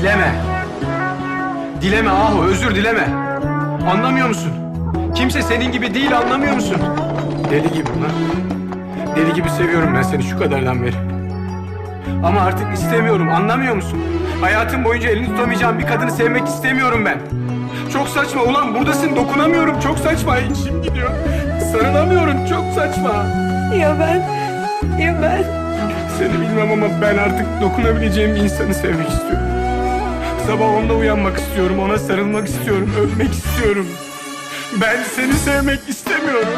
dileme. Dileme Ahu, özür dileme. Anlamıyor musun? Kimse senin gibi değil, anlamıyor musun? Deli gibi lan. Deli gibi seviyorum ben seni şu kadardan beri. Ama artık istemiyorum, anlamıyor musun? Hayatım boyunca elini tutamayacağım bir kadını sevmek istemiyorum ben. Çok saçma ulan buradasın dokunamıyorum çok saçma içim gidiyor. Sarılamıyorum çok saçma. Ya ben? Ya ben? Seni bilmem ama ben artık dokunabileceğim bir insanı sevmek istiyorum. Sabah onda uyanmak istiyorum, ona sarılmak istiyorum, öpmek istiyorum. Ben seni sevmek istemiyorum.